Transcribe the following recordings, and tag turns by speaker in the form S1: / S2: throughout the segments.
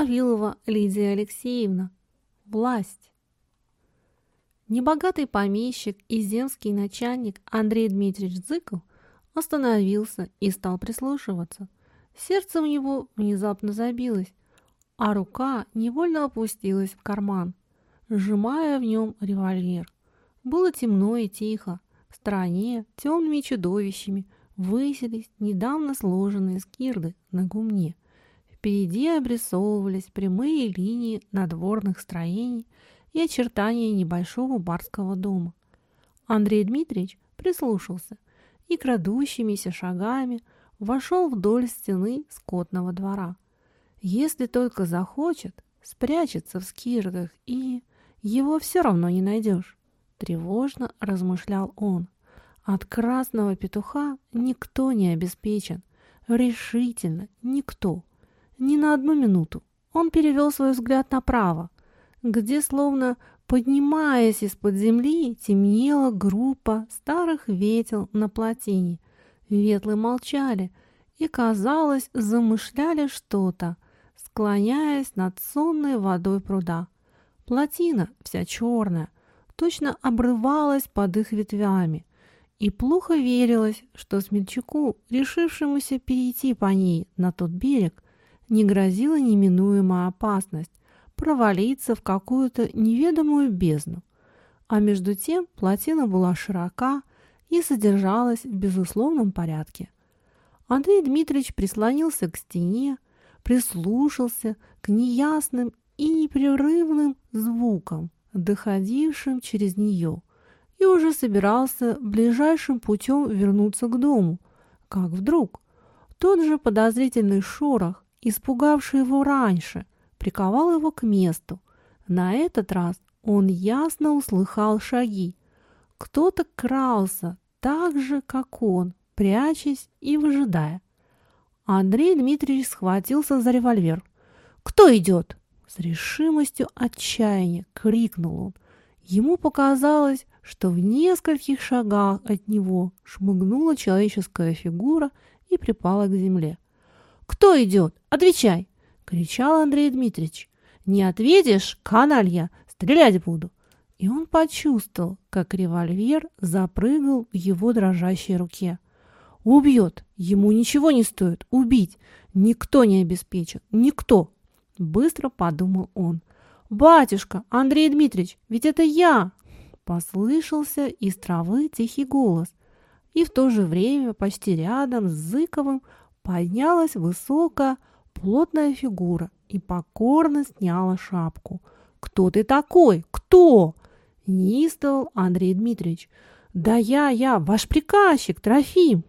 S1: Авилова Лидия Алексеевна. Власть. Небогатый помещик и земский начальник Андрей Дмитриевич Зыков остановился и стал прислушиваться. Сердце у него внезапно забилось, а рука невольно опустилась в карман, сжимая в нем револьвер. Было темно и тихо. В стороне темными чудовищами высились недавно сложенные скирды на гумне. Впереди обрисовывались прямые линии надворных строений и очертания небольшого барского дома. Андрей Дмитриевич прислушался и крадущимися шагами вошел вдоль стены скотного двора. Если только захочет, спрячется в скирдах и... его все равно не найдешь. Тревожно размышлял он. От красного петуха никто не обеспечен. Решительно никто. Ни на одну минуту. Он перевел свой взгляд направо, где, словно поднимаясь из-под земли, темнела группа старых ветел на плотине. Ветлы молчали и, казалось, замышляли что-то, склоняясь над сонной водой пруда. Плотина вся черная, точно обрывалась под их ветвями, и плохо верилось, что смельчаку, решившемуся перейти по ней на тот берег, не грозила неминуемая опасность провалиться в какую-то неведомую бездну. А между тем плотина была широка и содержалась в безусловном порядке. Андрей Дмитриевич прислонился к стене, прислушался к неясным и непрерывным звукам, доходившим через нее, и уже собирался ближайшим путем вернуться к дому, как вдруг тот же подозрительный шорох, испугавший его раньше, приковал его к месту. На этот раз он ясно услыхал шаги. Кто-то крался так же, как он, прячась и выжидая. Андрей Дмитриевич схватился за револьвер. «Кто идет?» С решимостью отчаяния крикнул он. Ему показалось, что в нескольких шагах от него шмыгнула человеческая фигура и припала к земле. «Кто идет? Отвечай!» — кричал Андрей Дмитриевич. «Не ответишь, каналья, стрелять буду!» И он почувствовал, как револьвер запрыгал в его дрожащей руке. «Убьет! Ему ничего не стоит убить! Никто не обеспечен! Никто!» Быстро подумал он. «Батюшка, Андрей Дмитриевич, ведь это я!» Послышался из травы тихий голос. И в то же время почти рядом с Зыковым поднялась высокая, плотная фигура и покорно сняла шапку. «Кто ты такой? Кто?» Неистовал Андрей Дмитриевич. «Да я, я, ваш приказчик, Трофим!»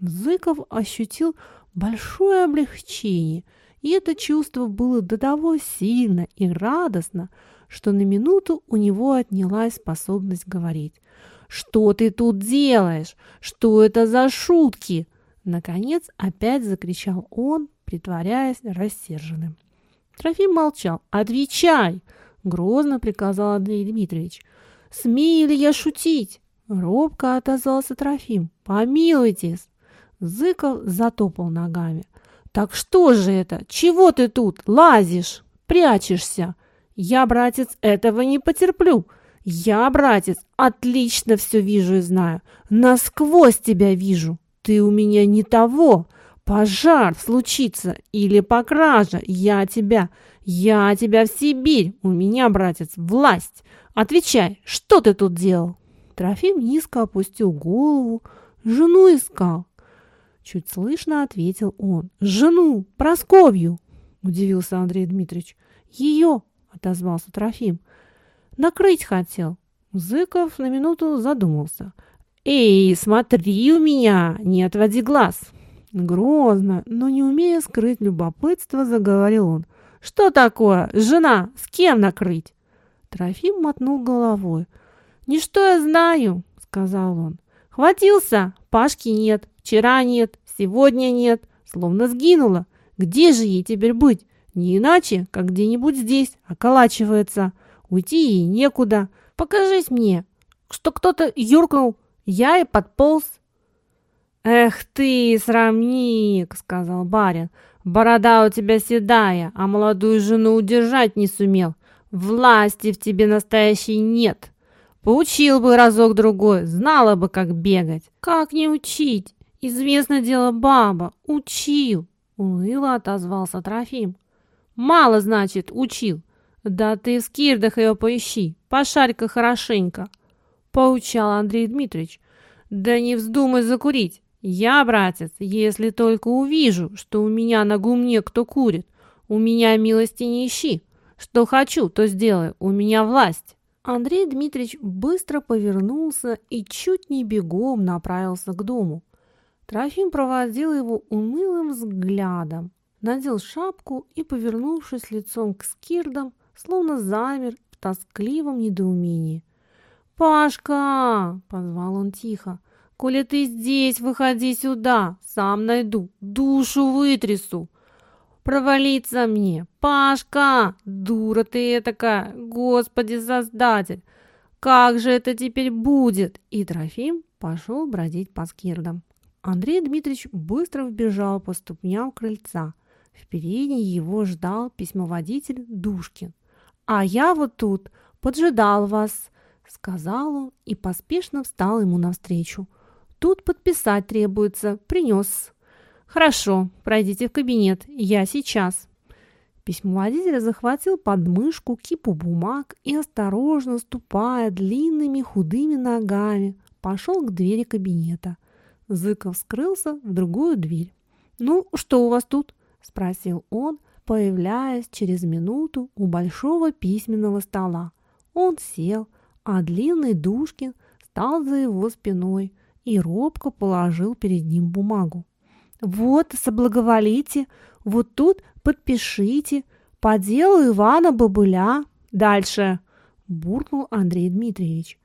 S1: Зыков ощутил большое облегчение – и это чувство было до того сильно и радостно, что на минуту у него отнялась способность говорить. «Что ты тут делаешь? Что это за шутки?» Наконец опять закричал он, притворяясь рассерженным. Трофим молчал. «Отвечай!» — грозно приказал Андрей Дмитриевич. «Смею ли я шутить?» Робко отозвался Трофим. «Помилуйтесь!» Зыков затопал ногами. «Так что же это? Чего ты тут лазишь, прячешься? Я, братец, этого не потерплю. Я, братец, отлично все вижу и знаю. Насквозь тебя вижу. Ты у меня не того. Пожар случится или покража. Я тебя, я тебя в Сибирь. У меня, братец, власть. Отвечай, что ты тут делал?» Трофим низко опустил голову, жену искал. Чуть слышно ответил он. «Жену! Просковью!» Удивился Андрей Дмитриевич. «Ее!» Отозвался Трофим. «Накрыть хотел». Зыков на минуту задумался. «Эй, смотри у меня! Не отводи глаз!» Грозно, но не умея скрыть любопытство, заговорил он. «Что такое? Жена! С кем накрыть?» Трофим мотнул головой. «Не что я знаю!» — сказал он. «Хватился? Пашки нет. Вчера нет, сегодня нет, словно сгинула. Где же ей теперь быть? Не иначе, как где-нибудь здесь, околачивается. Уйти ей некуда. Покажись мне, что кто-то юркнул, я и подполз. «Эх ты, срамник!» — сказал барин. Борода у тебя седая, а молодую жену удержать не сумел. Власти в тебе настоящей нет. Поучил бы разок-другой, знала бы, как бегать. Как не учить? Известно дело баба. Учил. Уныло отозвался Трофим. Мало, значит, учил. Да ты в скирдах ее поищи, пошарь-ка хорошенько. Поучал Андрей Дмитриевич. Да не вздумай закурить. Я, братец, если только увижу, что у меня на гумне кто курит, у меня милости не ищи. Что хочу, то сделаю, у меня власть. Андрей Дмитриевич быстро повернулся и чуть не бегом направился к дому. Трофим проводил его унылым взглядом, надел шапку и, повернувшись лицом к скирдам, словно замер в тоскливом недоумении. «Пашка!» — позвал он тихо. «Коли ты здесь, выходи сюда, сам найду, душу вытрясу. Провалиться мне! Пашка! Дура ты такая! Господи, Создатель! Как же это теперь будет?» И Трофим пошел бродить по скирдам. Андрей Дмитриевич быстро вбежал по ступням крыльца. В передней его ждал письмоводитель Душкин. «А я вот тут поджидал вас», — сказал он и поспешно встал ему навстречу. «Тут подписать требуется. Принес». «Хорошо, пройдите в кабинет. Я сейчас». Письмоводитель захватил под мышку кипу бумаг и, осторожно ступая длинными худыми ногами, пошел к двери кабинета. Зыков скрылся в другую дверь. «Ну, что у вас тут?» – спросил он, появляясь через минуту у большого письменного стола. Он сел, а длинный Душкин стал за его спиной и робко положил перед ним бумагу. «Вот, соблаговолите, вот тут подпишите, по делу Ивана Бабыля. Дальше!» – буркнул Андрей Дмитриевич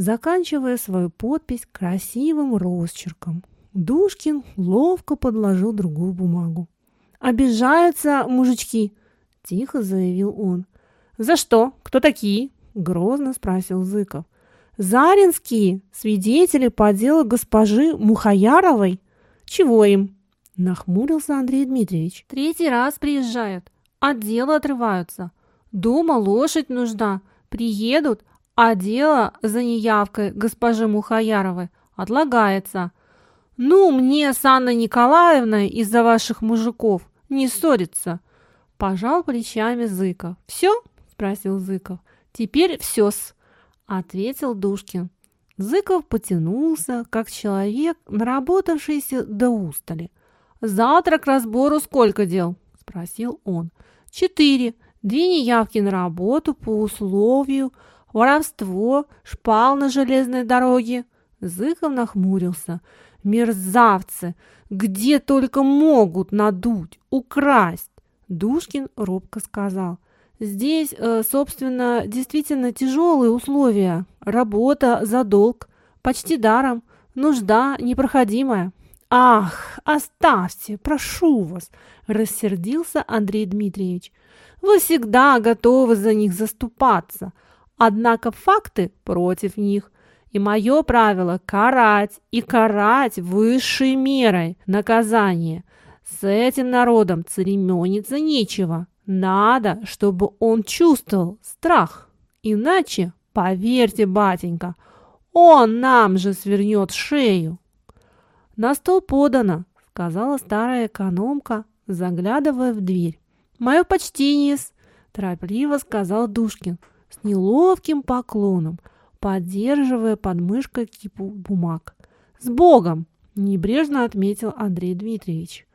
S1: заканчивая свою подпись красивым росчерком. Душкин ловко подложил другую бумагу. «Обижаются мужички!» – тихо заявил он. «За что? Кто такие?» – грозно спросил Зыков. «Заринские, свидетели по делу госпожи Мухаяровой. Чего им?» – нахмурился Андрей Дмитриевич. «Третий раз приезжают, от дела отрываются. Дома лошадь нужна. Приедут, а дело за неявкой госпожи Мухаяровой отлагается. Ну, мне с Анной Николаевной из-за ваших мужиков не ссориться. Пожал плечами Зыков. Все? Спросил Зыков. Теперь все-с, ответил Душкин. Зыков потянулся, как человек, наработавшийся до устали. «Завтра к разбору сколько дел?» – спросил он. «Четыре. Две неявки на работу по условию – воровство, шпал на железной дороге. Зыков нахмурился. Мерзавцы! Где только могут надуть, украсть! Душкин робко сказал. Здесь, э, собственно, действительно тяжелые условия. Работа за долг, почти даром, нужда непроходимая. «Ах, оставьте, прошу вас!» – рассердился Андрей Дмитриевич. «Вы всегда готовы за них заступаться, Однако факты против них. И мое правило – карать, и карать высшей мерой наказание. С этим народом церемониться нечего. Надо, чтобы он чувствовал страх. Иначе, поверьте, батенька, он нам же свернет шею. На стол подано, сказала старая экономка, заглядывая в дверь. Мое почтение, торопливо сказал Душкин с неловким поклоном, поддерживая под мышкой кипу бумаг. «С Богом!» – небрежно отметил Андрей Дмитриевич.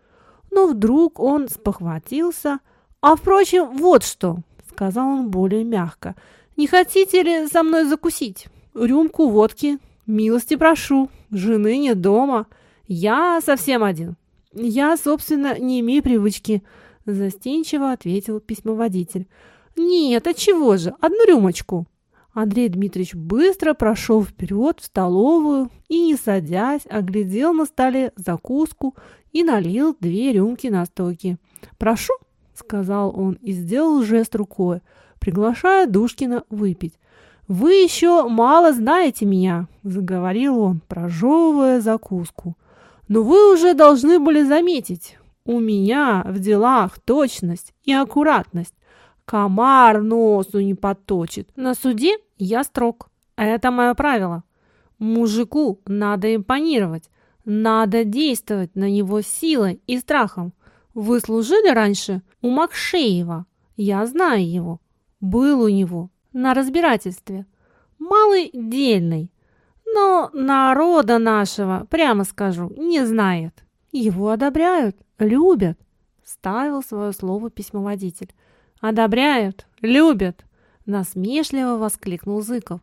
S1: Но вдруг он спохватился. «А, впрочем, вот что!» – сказал он более мягко. «Не хотите ли со мной закусить? Рюмку водки? Милости прошу. Жены нет дома. Я совсем один. Я, собственно, не имею привычки», – застенчиво ответил письмоводитель. «Нет, а чего же? Одну рюмочку!» Андрей Дмитриевич быстро прошел вперед в столовую и, не садясь, оглядел на столе закуску и налил две рюмки на стойке. «Прошу!» — сказал он и сделал жест рукой, приглашая Душкина выпить. «Вы еще мало знаете меня», — заговорил он, прожевывая закуску. «Но вы уже должны были заметить, У меня в делах точность и аккуратность. Комар носу не подточит. На суде я строг. Это мое правило. Мужику надо импонировать. Надо действовать на него силой и страхом. Вы служили раньше у Макшеева? Я знаю его. Был у него на разбирательстве. Малый дельный. Но народа нашего, прямо скажу, не знает. Его одобряют, любят. Ставил свое слово письмоводитель. Одобряют, любят. Насмешливо воскликнул Зыков.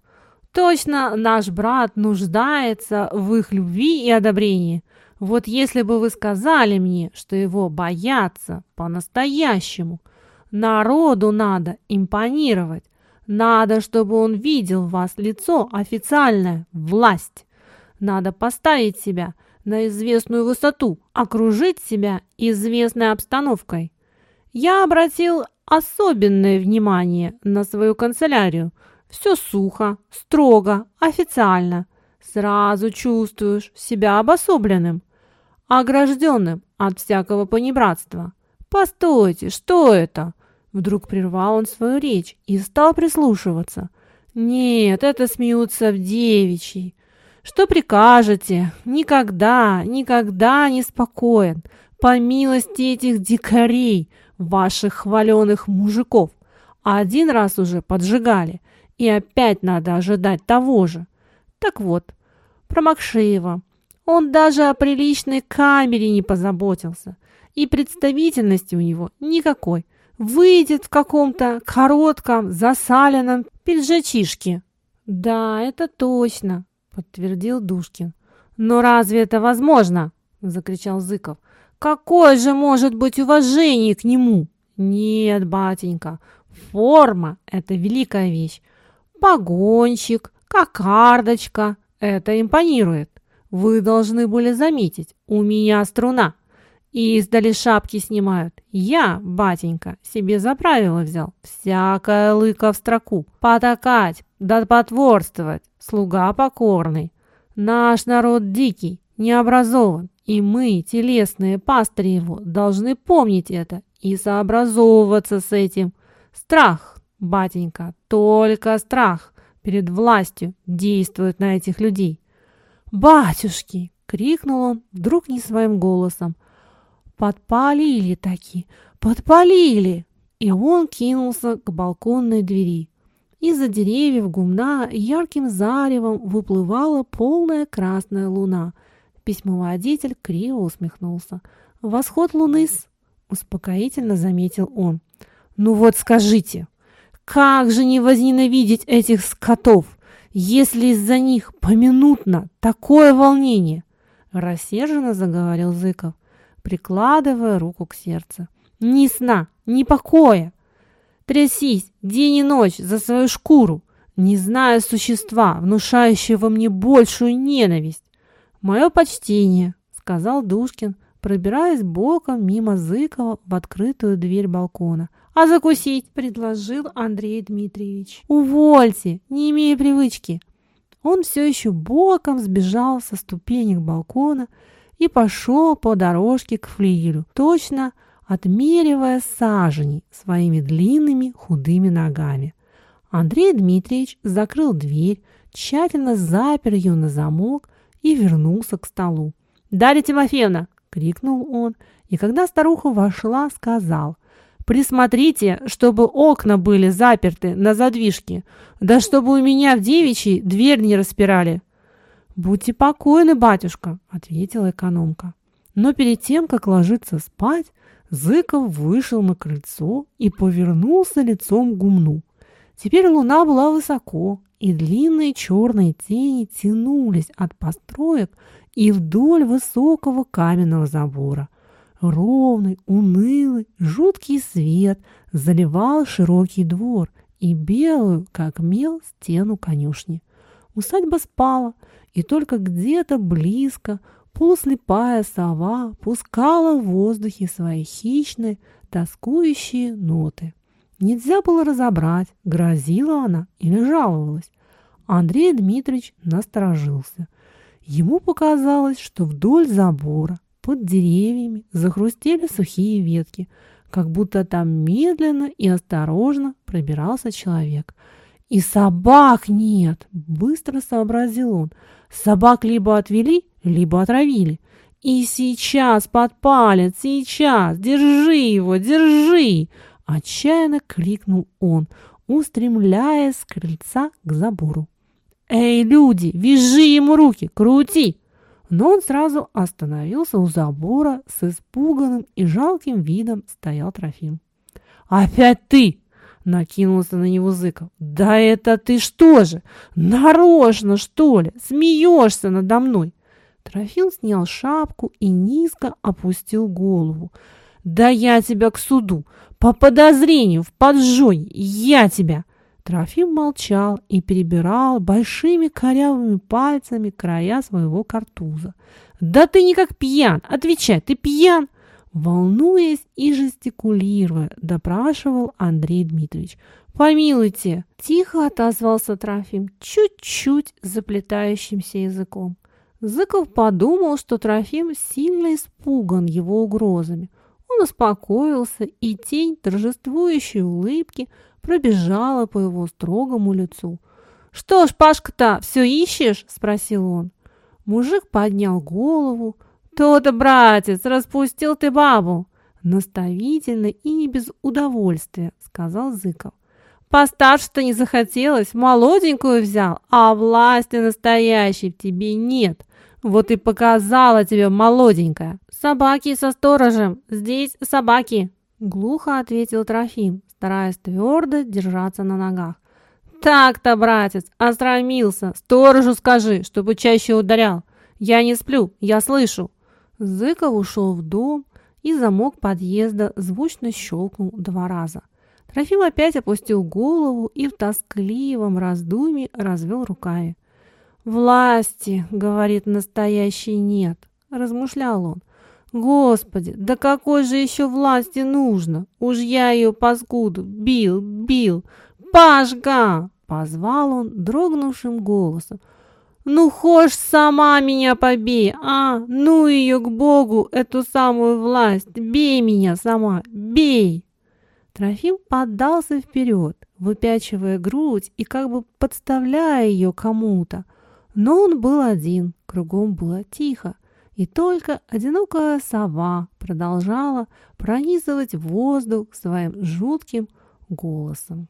S1: Точно наш брат нуждается в их любви и одобрении. Вот если бы вы сказали мне, что его боятся по-настоящему, народу надо импонировать, надо, чтобы он видел в вас лицо официальное, власть. Надо поставить себя на известную высоту, окружить себя известной обстановкой. Я обратил особенное внимание на свою канцелярию. Все сухо, строго, официально. Сразу чувствуешь себя обособленным, огражденным от всякого понебратства. Постойте, что это? Вдруг прервал он свою речь и стал прислушиваться. Нет, это смеются в девичьей. Что прикажете? Никогда, никогда не спокоен. По милости этих дикарей, ваших хваленых мужиков. Один раз уже поджигали, и опять надо ожидать того же. Так вот, про Макшеева. Он даже о приличной камере не позаботился. И представительности у него никакой. Выйдет в каком-то коротком, засаленном пиджачишке. Да, это точно, подтвердил Душкин. Но разве это возможно? Закричал Зыков. Какое же может быть уважение к нему? Нет, батенька, форма – это великая вещь. Погонщик, кокардочка – это импонирует. Вы должны были заметить, у меня струна. И издали шапки снимают. Я, батенька, себе за правило взял. Всякая лыка в строку. Потакать, да потворствовать. Слуга покорный. Наш народ дикий, не образован. И мы, телесные пастыри его, должны помнить это и сообразовываться с этим. Страх, батенька, только страх перед властью действует на этих людей. «Батюшки!» — крикнул он вдруг не своим голосом. «Подпалили таки! Подпалили!» И он кинулся к балконной двери. Из-за деревьев гумна ярким заревом выплывала полная красная луна — Письмоводитель криво усмехнулся. «Восход луны-с!» — успокоительно заметил он. «Ну вот скажите, как же не возненавидеть этих скотов, если из-за них поминутно такое волнение?» Рассерженно заговорил Зыков, прикладывая руку к сердцу. «Ни сна, ни покоя! Трясись день и ночь за свою шкуру, не зная существа, внушающего мне большую ненависть. «Мое почтение», — сказал Душкин, пробираясь боком мимо Зыкова в открытую дверь балкона. «А закусить?» — предложил Андрей Дмитриевич. «Увольте, не имея привычки». Он все еще боком сбежал со ступенек балкона и пошел по дорожке к флигелю, точно отмеривая сажени своими длинными худыми ногами. Андрей Дмитриевич закрыл дверь, тщательно запер ее на замок и вернулся к столу. «Дарья Тимофеевна!» — крикнул он, и когда старуха вошла, сказал, «Присмотрите, чтобы окна были заперты на задвижке, да чтобы у меня в девичьей дверь не распирали». «Будьте покойны, батюшка», — ответила экономка. Но перед тем, как ложиться спать, Зыков вышел на крыльцо и повернулся лицом к гумну. Теперь луна была высоко, и длинные черные тени тянулись от построек и вдоль высокого каменного забора. Ровный, унылый, жуткий свет заливал широкий двор и белую, как мел, стену конюшни. Усадьба спала, и только где-то близко полуслепая сова пускала в воздухе свои хищные, тоскующие ноты. Нельзя было разобрать, грозила она или жаловалась. Андрей Дмитриевич насторожился. Ему показалось, что вдоль забора, Под деревьями захрустели сухие ветки, как будто там медленно и осторожно пробирался человек. «И собак нет!» – быстро сообразил он. «Собак либо отвели, либо отравили. И сейчас подпалят, сейчас! Держи его, держи!» – отчаянно крикнул он, устремляясь с крыльца к забору. «Эй, люди, вяжи ему руки, крути!» Но он сразу остановился у забора с испуганным и жалким видом стоял Трофим. «Опять ты!» — накинулся на него Зыков. «Да это ты что же? Нарочно, что ли? Смеешься надо мной?» Трофим снял шапку и низко опустил голову. «Да я тебя к суду! По подозрению в поджоге! Я тебя!» Трофим молчал и перебирал большими корявыми пальцами края своего картуза. «Да ты никак пьян! Отвечай, ты пьян!» Волнуясь и жестикулируя, допрашивал Андрей Дмитриевич. «Помилуйте!» – тихо отозвался Трофим, чуть-чуть заплетающимся языком. Зыков подумал, что Трофим сильно испуган его угрозами. Он успокоился, и тень торжествующей улыбки – пробежала по его строгому лицу. «Что ж, Пашка-то, все ищешь?» – спросил он. Мужик поднял голову. «То-то, братец, распустил ты бабу!» Наставительно и не без удовольствия, сказал Зыков. Постарше-то не захотелось, молоденькую взял, а власти настоящей в тебе нет. Вот и показала тебе молоденькая. Собаки со сторожем, здесь собаки, глухо ответил Трофим, стараясь твердо держаться на ногах. «Так-то, братец, остромился. Сторожу скажи, чтобы чаще ударял. Я не сплю, я слышу». Зыков ушел в дом, и замок подъезда звучно щелкнул два раза. Трофим опять опустил голову и в тоскливом раздумье развел руками. «Власти, — говорит настоящий, — нет», — размышлял он. Господи, да какой же еще власти нужно? Уж я ее паскуду бил, бил. Пашка! Позвал он дрогнувшим голосом. Ну, хошь сама меня побей, а? Ну ее к Богу, эту самую власть. Бей меня сама, бей! Трофим поддался вперед, выпячивая грудь и как бы подставляя ее кому-то. Но он был один, кругом было тихо и только одинокая сова продолжала пронизывать воздух своим жутким голосом.